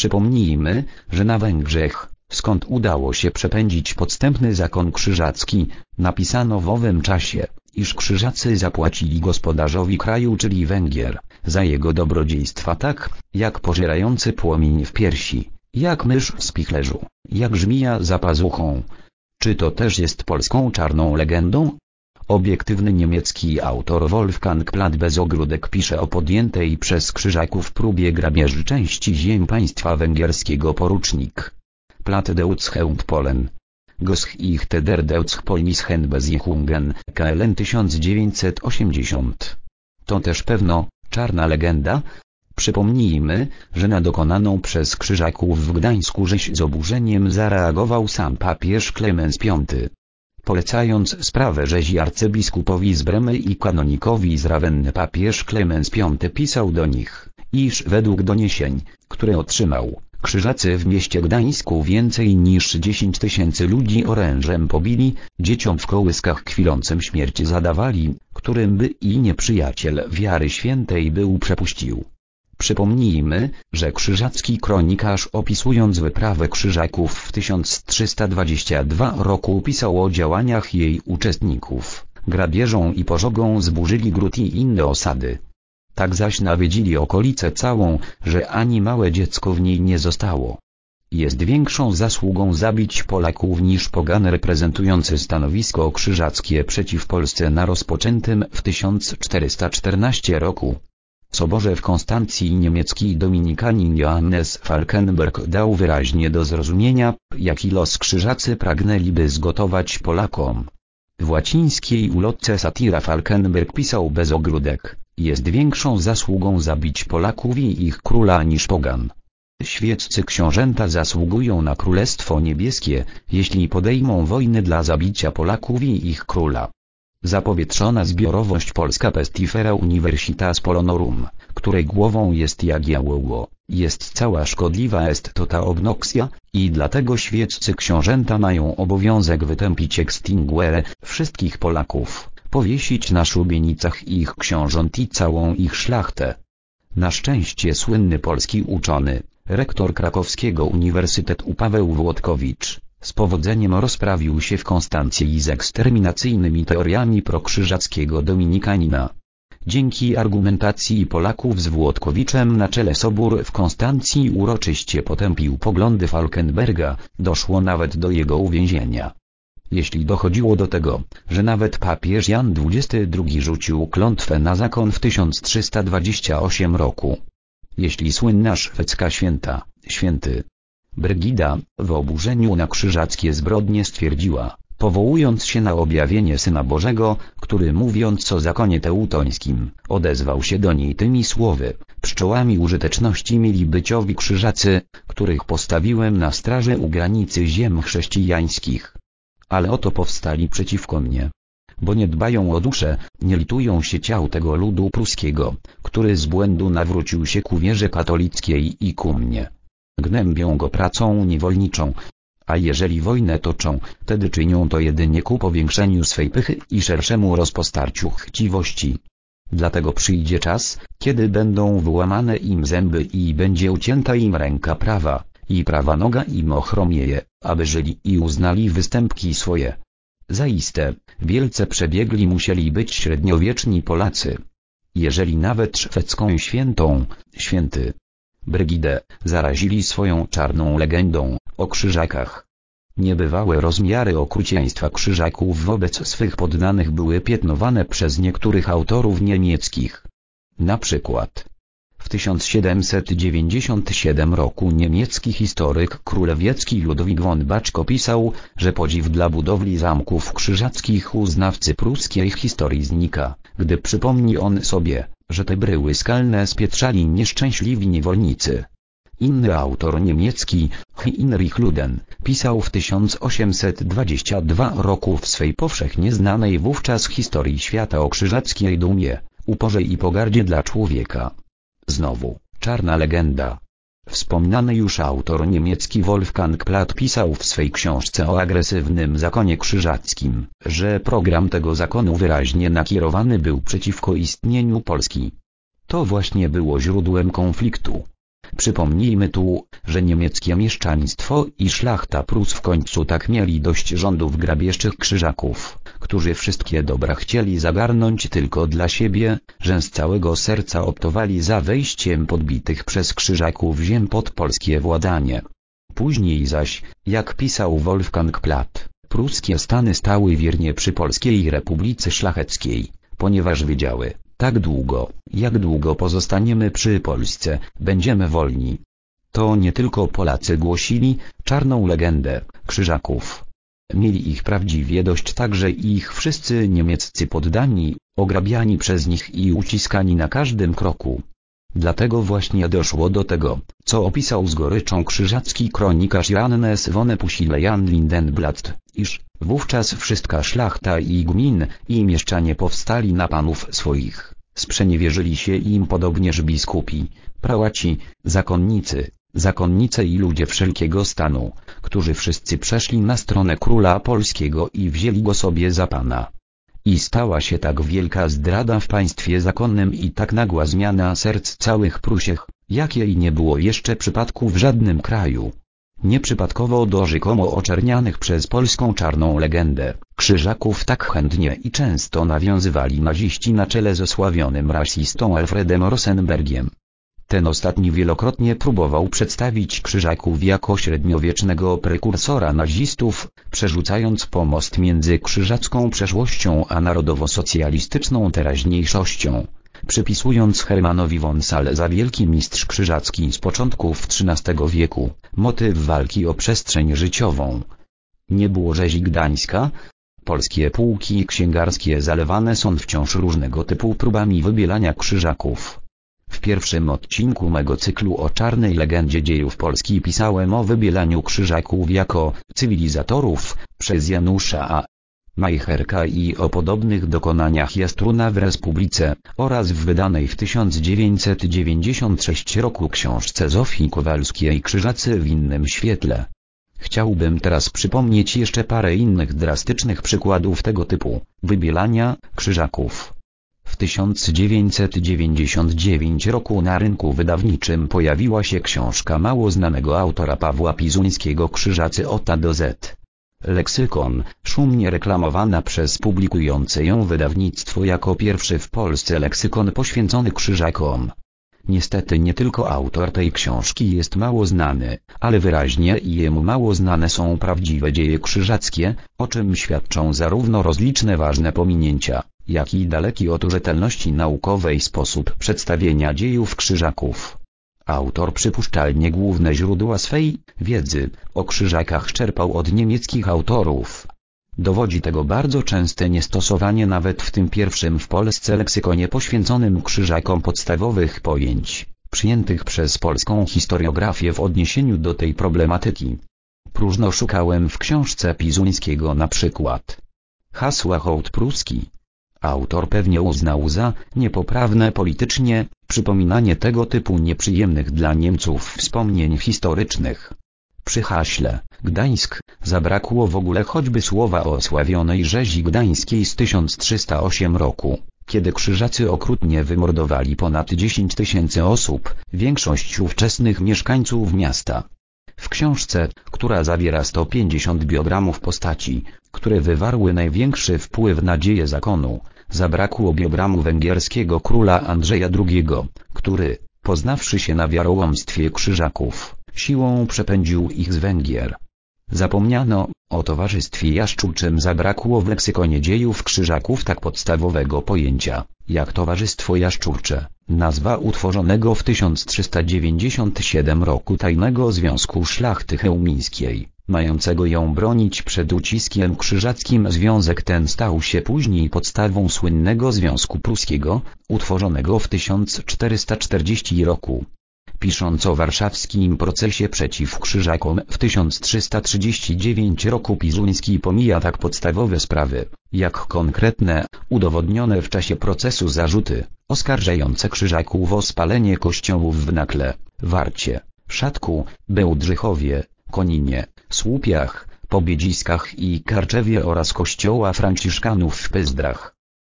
Przypomnijmy, że na Węgrzech, skąd udało się przepędzić podstępny zakon krzyżacki, napisano w owym czasie, iż krzyżacy zapłacili gospodarzowi kraju czyli Węgier, za jego dobrodziejstwa tak, jak pożerający płomień w piersi, jak mysz w spichlerzu, jak żmija za pazuchą. Czy to też jest polską czarną legendą? Obiektywny niemiecki autor Wolfgang Platt bez ogródek pisze o podjętej przez Krzyżaków próbie grabieży części ziem państwa węgierskiego porucznik. Platt Deutschheund Polen. Goschich der Deutschpolnischen Besiechungen, KLN 1980. To też pewno, czarna legenda? Przypomnijmy, że na dokonaną przez Krzyżaków w Gdańsku rzeź z oburzeniem zareagował sam papież Klemens V polecając sprawę rzezi arcybiskupowi z Bremy i kanonikowi z Rawenny papież Klemens V pisał do nich, iż według doniesień, które otrzymał, krzyżacy w mieście Gdańsku więcej niż 10 tysięcy ludzi orężem pobili, dzieciom w kołyskach kwilącym śmierć zadawali, którym by i nieprzyjaciel wiary świętej był przepuścił. Przypomnijmy, że krzyżacki kronikarz opisując wyprawę krzyżaków w 1322 roku pisał o działaniach jej uczestników. Grabieżą i pożogą zburzyli gród i inne osady. Tak zaś nawiedzili okolice całą, że ani małe dziecko w niej nie zostało. Jest większą zasługą zabić Polaków niż pogan reprezentujący stanowisko krzyżackie przeciw Polsce na rozpoczętym w 1414 roku soborze w Konstancji niemiecki dominikanin Johannes Falkenberg dał wyraźnie do zrozumienia, jaki los krzyżacy pragnęliby zgotować Polakom. W łacińskiej ulotce satira Falkenberg pisał bez ogródek, jest większą zasługą zabić Polaków i ich króla niż pogan. Świeccy książęta zasługują na Królestwo Niebieskie, jeśli podejmą wojny dla zabicia Polaków i ich króla. Zapowietrzona zbiorowość polska pestifera Universitas Polonorum, której głową jest Jagiełło, jest cała szkodliwa est tota obnoxia, i dlatego świeccy książęta mają obowiązek wytępić extinguere wszystkich Polaków, powiesić na szubienicach ich książąt i całą ich szlachtę. Na szczęście słynny polski uczony, rektor krakowskiego Uniwersytetu Paweł Włodkowicz, z powodzeniem rozprawił się w Konstancji z eksterminacyjnymi teoriami prokrzyżackiego dominikanina. Dzięki argumentacji Polaków z Włodkowiczem na czele Sobór w Konstancji uroczyście potępił poglądy Falkenberga, doszło nawet do jego uwięzienia. Jeśli dochodziło do tego, że nawet papież Jan XXII rzucił klątwę na zakon w 1328 roku. Jeśli słynna szwedzka święta, święty, Brygida, w oburzeniu na krzyżackie zbrodnie stwierdziła, powołując się na objawienie Syna Bożego, który mówiąc o zakonie teutońskim, odezwał się do niej tymi słowy, pszczołami użyteczności mieli być owi krzyżacy, których postawiłem na straży u granicy ziem chrześcijańskich. Ale oto powstali przeciwko mnie. Bo nie dbają o duszę, nie litują się ciał tego ludu pruskiego, który z błędu nawrócił się ku wierze katolickiej i ku mnie gnębią go pracą niewolniczą. A jeżeli wojnę toczą, wtedy czynią to jedynie ku powiększeniu swej pychy i szerszemu rozpostarciu chciwości. Dlatego przyjdzie czas, kiedy będą wyłamane im zęby i będzie ucięta im ręka prawa, i prawa noga im ochromieje, aby żyli i uznali występki swoje. Zaiste, wielce przebiegli musieli być średniowieczni Polacy. Jeżeli nawet szwedzką świętą, święty, Brygidę, zarazili swoją czarną legendą, o krzyżakach. Niebywałe rozmiary okrucieństwa krzyżaków wobec swych poddanych były piętnowane przez niektórych autorów niemieckich. Na przykład, w 1797 roku niemiecki historyk królewiecki Ludwik von Baczko pisał, że podziw dla budowli zamków krzyżackich u znawcy pruskiej historii znika, gdy przypomni on sobie, że te bryły skalne spietrzali nieszczęśliwi niewolnicy. Inny autor niemiecki, Heinrich Luden, pisał w 1822 roku w swej powszechnie znanej wówczas historii świata o krzyżackiej dumie, uporze i pogardzie dla człowieka. Znowu, czarna legenda. Wspomniany już autor niemiecki Wolfgang Platt pisał w swej książce o agresywnym zakonie krzyżackim, że program tego zakonu wyraźnie nakierowany był przeciwko istnieniu Polski. To właśnie było źródłem konfliktu. Przypomnijmy tu, że niemieckie mieszczaństwo i szlachta Prus w końcu tak mieli dość rządów grabieżczych krzyżaków, którzy wszystkie dobra chcieli zagarnąć tylko dla siebie, że z całego serca optowali za wejściem podbitych przez krzyżaków ziem pod polskie władanie. Później zaś, jak pisał Wolfgang Platt, pruskie stany stały wiernie przy Polskiej Republice Szlacheckiej, ponieważ wiedziały, tak długo, jak długo pozostaniemy przy Polsce, będziemy wolni. To nie tylko Polacy głosili czarną legendę krzyżaków. Mieli ich prawdziwie dość także ich wszyscy niemieccy poddani, ograbiani przez nich i uciskani na każdym kroku. Dlatego właśnie doszło do tego, co opisał z goryczą krzyżacki kronikarz Johannes von Pusilejan Lindenblatt, iż wówczas wszystka szlachta i gmin i mieszczanie powstali na panów swoich, sprzeniewierzyli się im podobnież biskupi, prałaci, zakonnicy, zakonnice i ludzie wszelkiego stanu, którzy wszyscy przeszli na stronę króla polskiego i wzięli go sobie za pana. I stała się tak wielka zdrada w państwie zakonnym i tak nagła zmiana serc całych Prusiech, jakiej nie było jeszcze przypadku w żadnym kraju. Nieprzypadkowo do rzekomo oczernianych przez polską czarną legendę, krzyżaków tak chętnie i często nawiązywali naziści na czele z osławionym rasistą Alfredem Rosenbergiem. Ten ostatni wielokrotnie próbował przedstawić krzyżaków jako średniowiecznego prekursora nazistów, przerzucając pomost między krzyżacką przeszłością a narodowo-socjalistyczną teraźniejszością. Przypisując Hermanowi von Sale za wielki mistrz krzyżacki z początków XIII wieku, motyw walki o przestrzeń życiową. Nie było rzezi Gdańska, Polskie pułki księgarskie zalewane są wciąż różnego typu próbami wybielania krzyżaków. W pierwszym odcinku mego cyklu o czarnej legendzie dziejów Polski pisałem o wybielaniu krzyżaków jako cywilizatorów przez Janusza A. Majcherka i o podobnych dokonaniach Jastruna w Republice oraz w wydanej w 1996 roku książce Zofii Kowalskiej Krzyżacy w innym świetle. Chciałbym teraz przypomnieć jeszcze parę innych drastycznych przykładów tego typu wybielania krzyżaków. W 1999 roku na rynku wydawniczym pojawiła się książka mało znanego autora Pawła Pizuńskiego Krzyżacy od A do Z. Leksykon, szumnie reklamowana przez publikujące ją wydawnictwo jako pierwszy w Polsce leksykon poświęcony krzyżakom. Niestety nie tylko autor tej książki jest mało znany, ale wyraźnie jemu mało znane są prawdziwe dzieje krzyżackie, o czym świadczą zarówno rozliczne ważne pominięcia, jak i daleki od rzetelności naukowej sposób przedstawienia dziejów krzyżaków. Autor przypuszczalnie główne źródła swej wiedzy o krzyżakach czerpał od niemieckich autorów. Dowodzi tego bardzo częste niestosowanie nawet w tym pierwszym w Polsce leksykonie poświęconym krzyżakom podstawowych pojęć, przyjętych przez polską historiografię w odniesieniu do tej problematyki. Próżno szukałem w książce Pizuńskiego na przykład hasła hołd pruski, Autor pewnie uznał za niepoprawne politycznie przypominanie tego typu nieprzyjemnych dla Niemców wspomnień historycznych. Przy haśle Gdańsk zabrakło w ogóle choćby słowa o osławionej rzezi gdańskiej z 1308 roku, kiedy krzyżacy okrutnie wymordowali ponad 10 tysięcy osób, większość ówczesnych mieszkańców miasta. W książce, która zawiera 150 biogramów postaci, które wywarły największy wpływ na dzieje zakonu, zabrakło biogramu węgierskiego króla Andrzeja II, który, poznawszy się na wiarołomstwie krzyżaków, siłą przepędził ich z Węgier. Zapomniano o towarzystwie jaszczuczym zabrakło w leksykonie dziejów krzyżaków tak podstawowego pojęcia, jak towarzystwo jaszczurcze, nazwa utworzonego w 1397 roku tajnego związku szlachty chełmińskiej, mającego ją bronić przed uciskiem krzyżackim. Związek ten stał się później podstawą słynnego Związku Pruskiego, utworzonego w 1440 roku. Pisząc o warszawskim procesie przeciw Krzyżakom w 1339 roku Pizuński pomija tak podstawowe sprawy, jak konkretne, udowodnione w czasie procesu zarzuty, oskarżające Krzyżaków o spalenie kościołów w Nakle, Warcie, Szatku, Bełdrzychowie, Koninie, Słupiach, Pobiedziskach i Karczewie oraz kościoła franciszkanów w Pyzdrach.